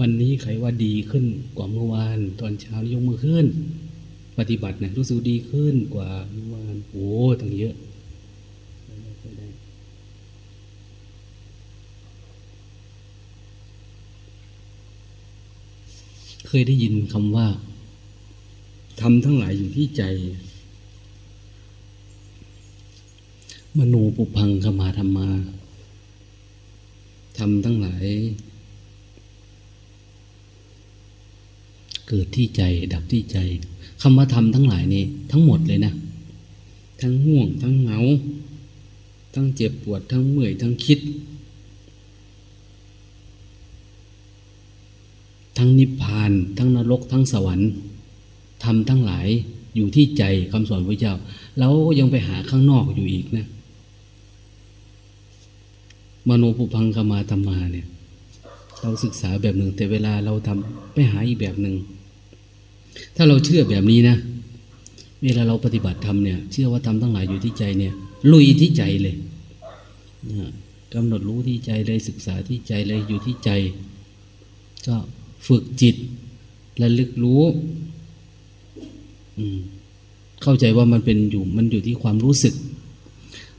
วันนี้ใครว่าดีขึ้นกว่าเมื่อวาน ตอนเช้ายกมือขึ้น ปฏิบัตินะรู้สึกดีขึ้นกว่าเมื่อวานโอ้ตั้งเยอะเคยได้ยินคำว่าทำทั้งหลายอยู่ที่ใจ มโนปุพังขมาธรรมาทำทั้งหลาย เกิดที่ใจดับที่ใจคำว่าทำทั้งหลายนี่ทั้งหมดเลยนะ ทั้งห่วง ทั้งเหงา ทั้งเจ็บปวด ทั้งเมื่อย ทั้งคิด ทั้งนิพพาน ทั้งนรก ทั้งสวรรค์ทำทั้งหลายอยู่ที่ใจคำสอนพระเจ้า แล้วยังไปหาข้างนอกอยู่อีกนะ มโนปุพังคมาธรรมาเนี่ย เราศึกษาแบบหนึ่ง แต่เวลาเราทำไปหาอีกแบบหนึ่ง ถ้าเราเชื่อแบบนี้นะ เวลาเราปฏิบัติธรรมเนี่ย เชื่อว่าทำทั้งหลายอยู่ที่ใจเนี่ย ลุยที่ใจเลยกำหนดรู้ที่ใจเลยศึกษาที่ใจเลยอยู่ที่ใจ ก็ฝึกจิตระลึกรู้เข้าใจว่ามันเป็นอยู่มันอยู่ที่ความรู้สึก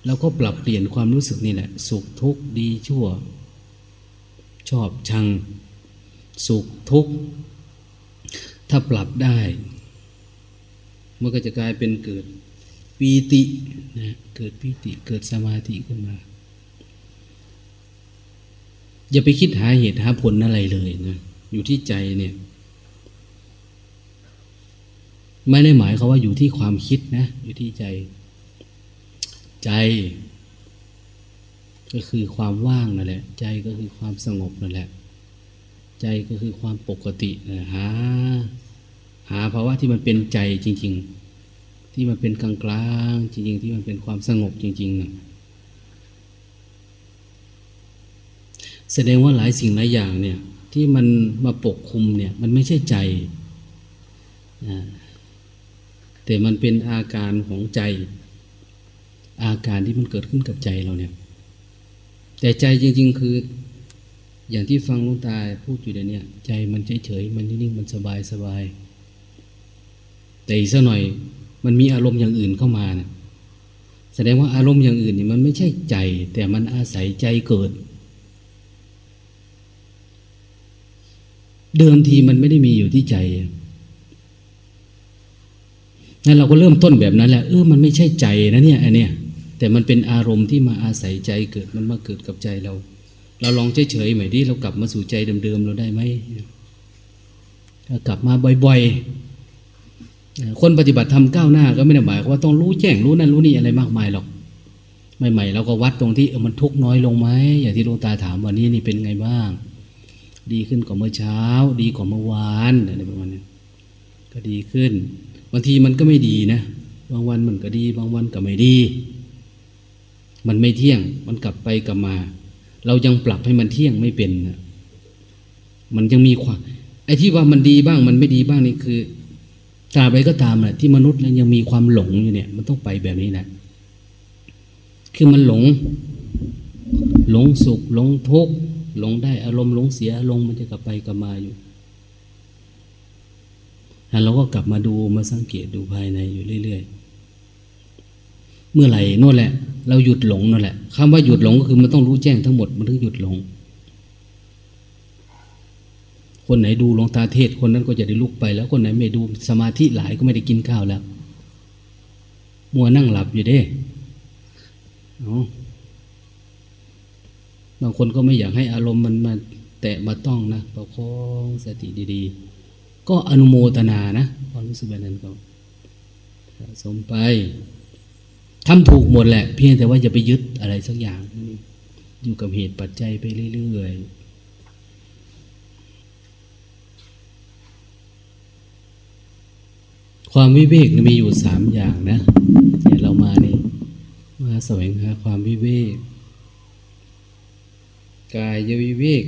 แล้วก็ปรับเปลี่ยนความรู้สึกนี่แหละ สุขทุกข์ดีชั่ว ชอบชัง สุขทุกข์ ถ้าปรับได้ มันก็จะกลายเป็นเกิดปีตินะเกิดปีติเกิดสมาธิขึ้นมา อย่าไปคิดหาเหตุหาผลอะไรเลยนะอยู่ที่ใจเนี่ย ไม่ได้หมายเขาว่าอยู่ที่ความคิดนะ อยู่ที่ใจ ใจ ก็คือความว่างนั่นแหละ ใจก็คือความสงบนั่นแหละ ใจก็คือความปกตินะหาหาภาวะที่มันเป็นใจจริง ๆ ที่มันเป็นกลางกลางจริง ๆ ที่มันเป็นความสงบจริงๆนะแสดงว่าหลายสิ่งหลายอย่างเนี่ยที่มันมาปกคุมเนี่ยมันไม่ใช่ใจนะแต่มันเป็นอาการของใจ อาการที่มันเกิดขึ้นกับใจเราเนี่ย แต่ใจจริง ๆ คือ อย่างที่ฟังลุงตาพูดอยู่เดี๋ยวนี้ใจมันเฉยๆมันนิ่งๆมันสบายสบายแต่อีกสักหน่อย มันมีอารมณ์อย่างอื่นเข้ามานะแสดงว่าอารมณ์อย่างอื่นนี่มันไม่ใช่ใจ แต่มันอาศัยใจเกิด เดิมทีมันไม่ได้มีอยู่ที่ใจนั่นเราก็เริ่มต้นแบบนั้นแหละเออมันไม่ใช่ใจนะเนี่ยอันเนี้ย แต่มันเป็นอารมณ์ที่มาอาศัยใจเกิดมันมาเกิดกับใจเรา เราลองเฉยๆใหม่ดิเรากลับมาสู่ใจเดิมๆเราได้ไหมถ้ากลับมาบ่อยๆ คนปฏิบัติทำก้าวหน้าก็ไม่ได้หมายว่าต้องรู้แจ้งรู้นั่นรู้นี่อะไรมากมายหรอกใหม่ๆเราก็วัดตรงที่เออมันทุกน้อยลงไหมอย่างที่หลวงตาถามวันนี้นี่เป็นไงบ้าง ดีขึ้นกว่าเมื่อเช้า ดีกว่าเมื่อวานอะไรประมาณนี้ก็ดีขึ้นบางทีมันก็ไม่ดีนะ บางวันมันก็ดี บางวันก็ไม่ดี มันไม่เที่ยง มันกลับไปกลับมา เรายังปรับให้มันเที่ยงไม่เป็นนะมันยังมีความไอ้ที่ว่ามันดีบ้าง มันไม่ดีบ้างนี่คือตราบใดก็ตามแหละที่มนุษย์แล้วยังมีความหลงอยู่เนี่ย มันต้องไปแบบนี้นะคือมันหลง หลงสุข หลงทุกข์หลงได้อารมณ์หลงเสียอารมณ์มันจะกลับไปกลับมาอยู่แล้วเราก็กลับมาดูมาสังเกตดูภายในอยู่เรื่อย ๆ เมื่อไหร่นั่นแหละ เราหยุดหลงนั่นแหละคำว่าหยุดหลงก็คือมันต้องรู้แจ้งทั้งหมดมันถึงหยุดหลง คนไหนดูหลวงตาเทศคนนั้นก็จะได้ลุกไป แล้วคนไหนไม่ดูสมาธิหลายก็ไม่ได้กินข้าวแล้ว มัวนั่งหลับอยู่เด้บางคนก็ไม่อยากให้อารมณ์มันมาแตะมาต้องนะประคองสติดีๆ ก็อนุโมทนานะความรู้สึกแบบนั้นก็สมไป ทำถูกหมดแหละ เพียงแต่ว่าอย่าไปยึดอะไรสักอย่าง อยู่กับเหตุปัจจัยไปเรื่อยๆความวิเวกมีอยู่สามอย่างนะเนี่ยเรามานี่มาแสวงหาความวิเวกกายวิเวก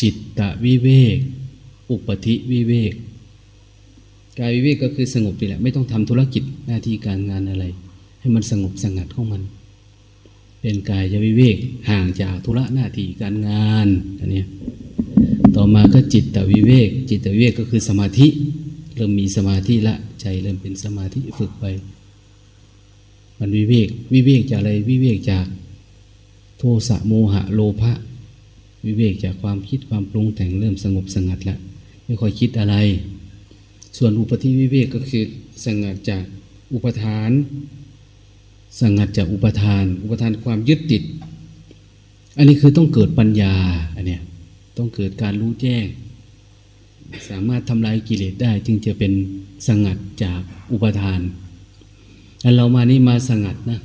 จิตตะวิเวก อุปธิวิเวก กายวิเวกก็คือสงบนี่แหละ ไม่ต้องทำธุรกิจหน้าที่การงานอะไร ให้มันสงบสงัดของมัน เป็นกายวิเวกห่างจากธุระหน้าที่การงานอันนี้ต่อมาก็จิตตวิเวก จิตตวิเวกก็คือสมาธิ เริ่มมีสมาธิละใจเริ่มเป็นสมาธิฝึกไป มันวิเวก วิเวกจากอะไรวิเวกจากโทสะโมหะโลภะวิเวกจากความคิดความปรุงแต่งเริ่มสงบสงัดละไม่ค่อยคิดอะไร ส่วนอุปธิวิเวกก็คือสังัดจากอุปทานสังัดจากอุปทาน อุปทานความยึดติด อันนี้คือต้องเกิดปัญญาอันเนี้ยต้องเกิดการรู้แจ้ง สามารถทำลายกิเลสได้ จึงจะเป็นสังัดจากอุปทานแล้วเรามานี่มาสังัดนะ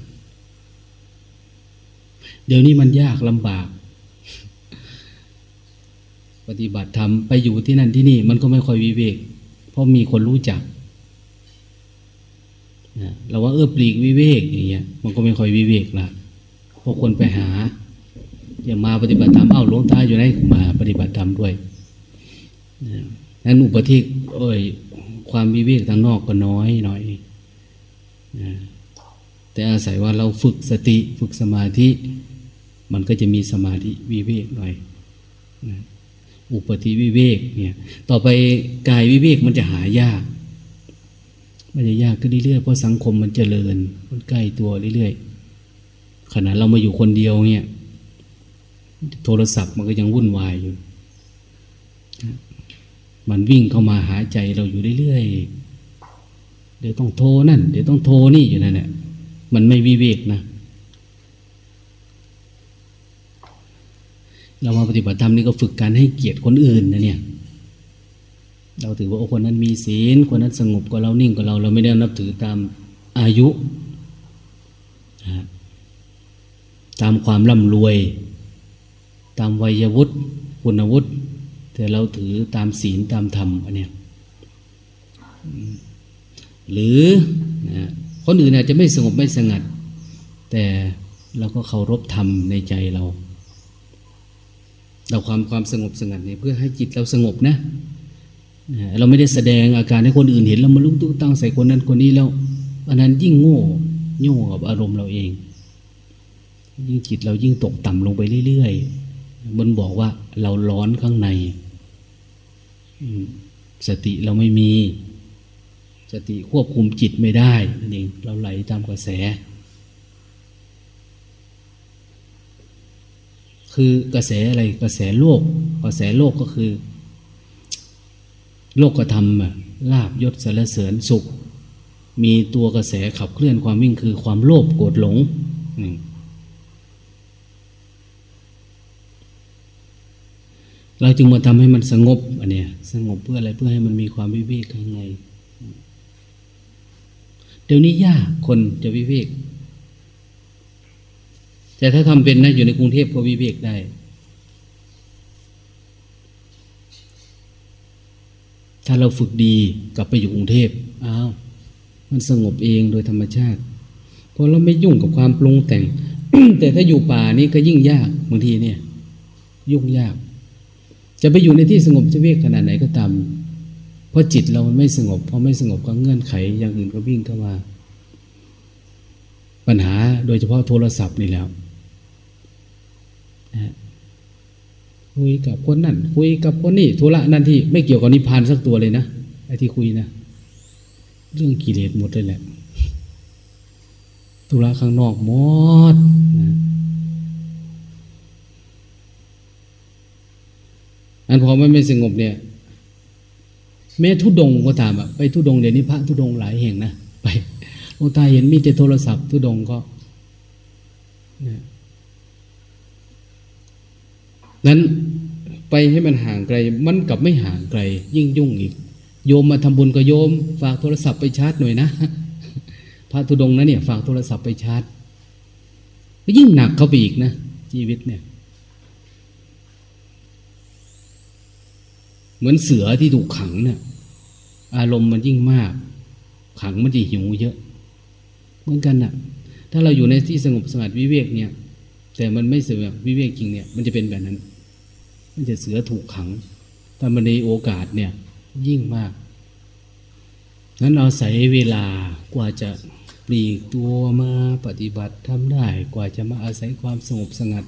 เดี๋ยวนี้มันยากลำบาก ปฏิบัติธรรมไปอยู่ที่นั่นที่นี่ มันก็ไม่ค่อยวิเวก เพราะมีคนรู้จักนะเราว่าเออปลีกวิเวกอย่างเงี้ย มันก็ไม่ค่อยวิเวกละเพราะคนไปหาอย่ามาปฏิบัติธรรมเอ้าหลวงตาอยู่ไหนมาปฏิบัติธรรมด้วยนั้นอุปธิเอ้ยความวิเวกทางนอกก็น้อยหน่อยนะแต่อาศัยว่าเราฝึกสติฝึกสมาธิ มันก็จะมีสมาธิวิเวกหน่อยนะ อุปธิวิเวกเนี่ยต่อไปกายวิเวกมันจะหายาก มันจะยากขึ้นเรื่อยๆเพราะสังคมมันเจริญ มันใกล้ตัวเรื่อยๆขณะเรามาอยู่คนเดียวเนี่ยโทรศัพท์มันก็ยังวุ่นวายอยู่ มันวิ่งเข้ามาหาใจเราอยู่เรื่อยๆเดี๋ยวต้องโทรนั่น เดี๋ยวต้องโทรนี่อยู่นั่นแหละมันไม่วิเวกนะ เรามาปฏิบัติธรรมนี่ก็ฝึกการให้เกียรติคนอื่นนะเนี่ย เราถือว่าโอ้คนนั้นมีศีล คนนั้นสงบกว่าเรานิ่งกว่าเรา เราไม่ได้นับถือตามอายุ ตามความร่ำรวย ตามวัยวุฒิคุณวุฒิแต่เราถือตามศีลตามธรรมอันเนี้ยหรือนะคนอื่นอาจจะไม่สงบไม่สงัด แต่เราก็เคารพธรรมในใจเรา เราความความสงบสงัดเนี่ยเพื่อให้จิตเราสงบนะเราไม่ได้แสดงอาการให้คนอื่นเห็นแล้วมาลุกตุ้ตั้งใส่คนนั้นคนนี้แล้วอันนั้นยิ่งโง่โง่กับอารมณ์เราเอง ยิ่งจิตเรายิ่งตกต่ำลงไปเรื่อยๆมันบอกว่าเราร้อนข้างในสติเราไม่มี สติควบคุมจิตไม่ได้นั่นเองเราไหลตามกระแส คือกระแสอะไรกระแสโลก กระแสโลกก็คือ โลกกระทำลาบยศสารเสริญสุข มีตัวกระแสขับเคลื่อนความวิ่งคือความโลภโกรธหลงเราจึงมาทำให้มันสงบอันเนี้ยสงบเพื่ออะไรเพื่อให้มันมีความวิเวกข้างในเดี๋ยวนี้ยากคนจะวิเวก แต่ถ้าทำเป็นนะอยู่ในกรุงเทพก็วิเวกได้ถ้าเราฝึกดีกลับไปอยู่กรุงเทพอ้าวมันสงบเองโดยธรรมชาติ เพราะเราไม่ยุ่งกับความปรุงแต่ง แต่ถ้าอยู่ป่านี่ก็ยิ่งยากบางทีเนี่ย ยุ่งยาก จะไปอยู่ในที่สงบจะเวกขนาดไหนก็ตามเพราะจิตเรามันไม่สงบพอไม่สงบก็เงื่อนไขอย่างอื่นก็วิ่งเข้ามา ปัญหาโดยเฉพาะโทรศัพท์นี่แล้ว คุยกับคนนั่นคุยกับคนนี่ธุระนั่นที่ไม่เกี่ยวกับนิพพานสักตัวเลยนะไอ้ที่คุยนะเรื่องกิเลสหมดเลยแหละธุระข้างนอกหมดนะอันพอไม่ไม่สงบเนี่ย แม้ทุดงก็ตามอะไปทุดงเดี๋ยวนี้พระทุดงหลายแห่งนะไปโอตาเห็นมีแต่โทรศัพท์ทุดงก็นะ นั้นไปให้มันห่างไกล มันกลับไม่ห่างไกล ยิ่งยุ่งอีก โยมมาทำบุญก็โยม ฝากโทรศัพท์ไปชาร์จหน่อยนะ พระธุดงนะเนี่ย ฝากโทรศัพท์ไปชาร์จก็ยิ่งหนักเข้าไปอีกนะ ชีวิตเนี่ย เหมือนเสือที่ถูกขังเนี่ย อารมณ์มันยิ่งมาก ขังมันจะหิวเยอะ เหมือนกันนะ่ะ ถ้าเราอยู่ในที่สงบสงัดวิเวกเนี่ย แต่มันไม่เสงบวิเวกจริงเนี่ย มันจะเป็นแบบนั้น มันจะเสือถูกขังแต่มันในโอกาสเนี่ย ยิ่งมากนั้นเอาใส่เวลากว่าจะปลีกตัวมาปฏิบัติทำได้ กว่าจะมาอาศัยความสงบสงัด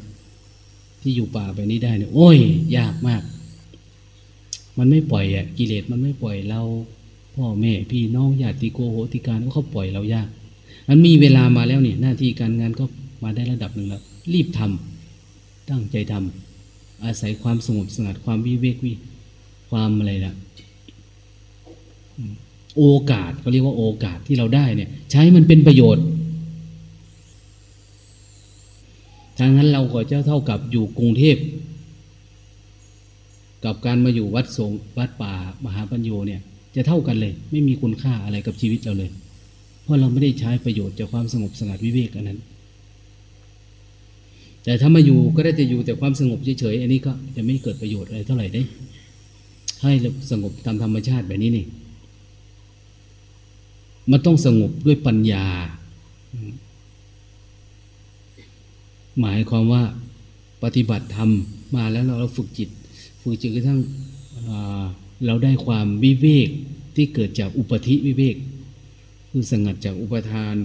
ที่อยู่ป่าไปนี้ได้เนี่ยโอ้ย ยากมาก มันไม่ปล่อยอะกิเลสมันไม่ปล่อยเรา พ่อแม่พี่น้องญาติโกโหติการก็เขาปล่อยเรายากมันมีเวลามาแล้วเนี่ย หน้าที่การงานก็ มาได้ระดับหนึ่งแล้ว รีบทำตั้งใจทำอาศัยความสงบสงัดความวิเวกวิความอะไรล่ะโอกาสเขาเรียกว่าโอกาสที่เราได้เนี่ย ใช้มันเป็นประโยชน์ทางนั้นเราก็จะเท่ากับอยู่กรุงเทพ กับการมาอยู่วัดสงวัดป่ามหาปัญโยเนี่ย จะเท่ากันเลย ไม่มีคุณค่าอะไรกับชีวิตเราเลย เพราะเราไม่ได้ใช้ประโยชน์จากความสงบสงัดวิเวกอันนั้น แต่ถ้ามาอยู่ก็ได้แต่อยู่แต่ความสงบเฉยๆอันนี้ก็จะไม่เกิดประโยชน์อะไรเท่าไหร่ได้ ให้สงบตามธรรมชาติแบบนี้นี่มันต้องสงบด้วยปัญญา หมายความว่าปฏิบัติธรรมมาแล้วเราเราฝึกจิต ฝึกจิตกระทั่งเราได้ความวิเวกที่เกิดจากอุปธิวิเวก คือสงัดจากอุปทาน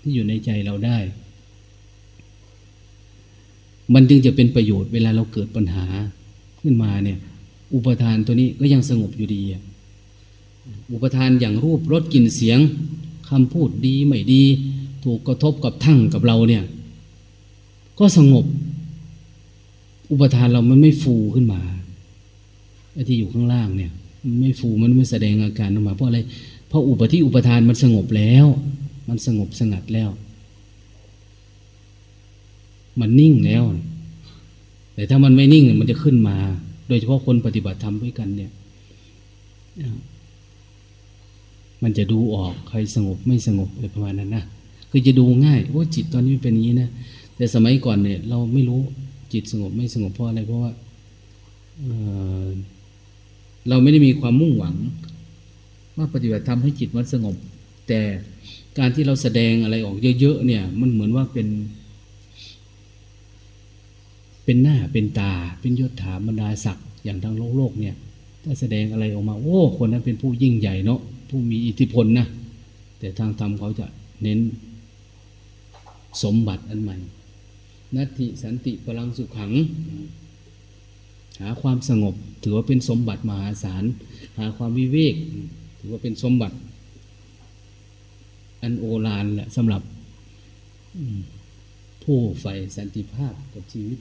ที่อยู่ในใจเราได้ มันจึงจะเป็นประโยชน์เวลาเราเกิดปัญหาขึ้นมาเนี่ย อุปทานตัวนี้ก็ยังสงบอยู่ดี อุปทานอย่างรูปรสกลิ่นเสียงคำพูดดีไม่ดี ถูกกระทบกับทั้งกับเราเนี่ย ก็สงบ อุปทานเรามันไม่ฟูขึ้นมาไอ้ที่อยู่ข้างล่างเนี่ยมไม่ฟูมันไม่แสดงอาการออกมา เพราะอะไรเพราะอุปที่อุปทานมันสงบแล้ว มันสงบสงัดแล้ว มันนิ่งแล้ว แต่ถ้ามันไม่นิ่งมันจะขึ้นมา โดยเฉพาะคนปฏิบัติธรรมด้วยกันเนี่ย มันจะดูออกใครสงบไม่สงบอะไรประมาณนั้นนะคือจะดูง่ายโอ้จิตตอนนี้เป็นอย่างนี้นะแต่สมัยก่อนเนี่ย เราไม่รู้จิตสงบไม่สงบเพราะอะไรเพราะว่าเเราไม่ได้มีความมุ่งหวัง ว่าปฏิบัติทำให้จิตมันสงบ แต่การที่เราแสดงอะไรออกเยอะๆเนี่ย มันเหมือนว่าเป็น เป็นหน้าเป็นตา เป็นยศถาบรรดาศักดิ์อย่างทางโลกโลกเนี่ย ถ้าแสดงอะไรออกมา โอ้คนนั้นเป็นผู้ยิ่งใหญ่เนาะผู้มีอิทธิพลนะ แต่ทางธรรมเขาจะเน้นสมบัติอันใหม่นัตติสันติพลังสุขขัง หาความสงบ ถือว่าเป็นสมบัติมหาศาล หาความวิเวก ถือว่าเป็นสมบัติ อันโอฬารแหละสำหรับผู้ใฝ่สันติภาพกับชีวิต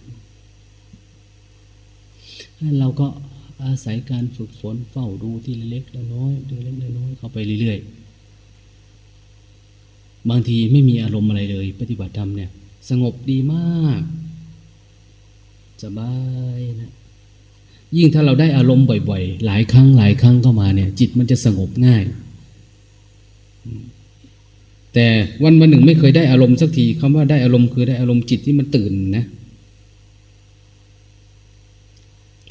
เราก็อาศัยการฝึกฝนเฝ้าดูที่เล็กๆน้อยๆดูเล็กน้อยเข้าไปเรื่อยๆ บางทีไม่มีอารมณ์อะไรเลย ปฏิบัติธรรมเนี่ย สงบดีมาก สบายนะยิ่งถ้าเราได้อารมณ์บ่อยๆ หลายครั้งหลายครั้งเข้ามาเนี่ย จิตมันจะสงบง่าย แต่วันวันหนึ่งไม่เคยได้อารมณ์สักทีคำว่าได้อารมณ์คือได้อารมณ์จิตที่มันตื่นนะ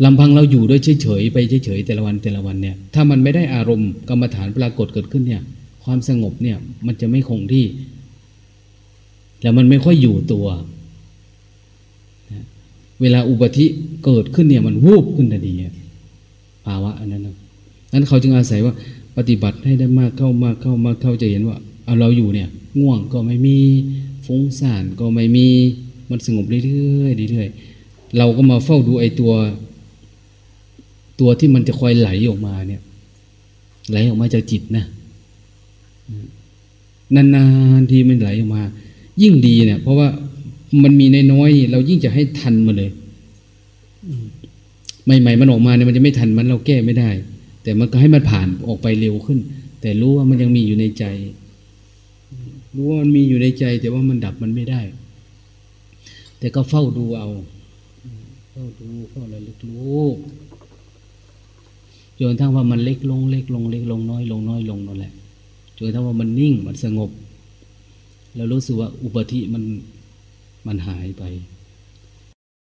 ลำพังเราอยู่ด้วยเฉยๆไปเฉยๆแต่ละวันแต่ละวันเนี่ย ถ้ามันไม่ได้อารมณ์กรรมฐานปรากฏเกิดขึ้นเนี่ย ความสงบเนี่ยมันจะไม่คงที่ แล้วมันไม่ค่อยอยู่ตัว เวลาอุบัติเกิดขึ้นเนี่ยมันวูบขึ้นทันทีภาวะอันนั้นนะนั้นเขาจึงอาศัยว่าปฏิบัติให้ได้มากเข้ามากเข้ามากเข้าจะเห็นว่าเอาเราอยู่เนี่ย ง่วงก็ไม่มีฟุ้งซ่านก็ไม่มี มันสงบเรื่อยๆเรื่อยๆเราก็มาเฝ้าดูไอ้ตัว ตัวที่มันจะคอยไหลออกมาเนี่ย ไหลออกมาจากจิตนะนานๆทีมันไหลออกมา ยิ่งดีเนี่ย เพราะว่ามันมีน้อยเรายิ่งจะให้ทันมาเลยใหม่ๆมันออกมาเนี่ยมันจะไม่ทันมันเราแก้ไม่ได้ แต่มันก็ให้มันผ่านออกไปเร็วขึ้น แต่รู้ว่ามันยังมีอยู่ในใจ รู้ว่ามันมีอยู่ในใจ แต่ว่ามันดับมันไม่ได้ แต่ก็เฝ้าดูเอา เฝ้าดูเฝ้าระลึกรู้ จนทั้งว่ามันเล็กลงเล็กลงเล็กลงน้อยลงน้อยลงนั่นแหละจนทั้งว่ามันนิ่งมันสงบ แล้วรู้สึกว่าอุปธิมันมันหายไป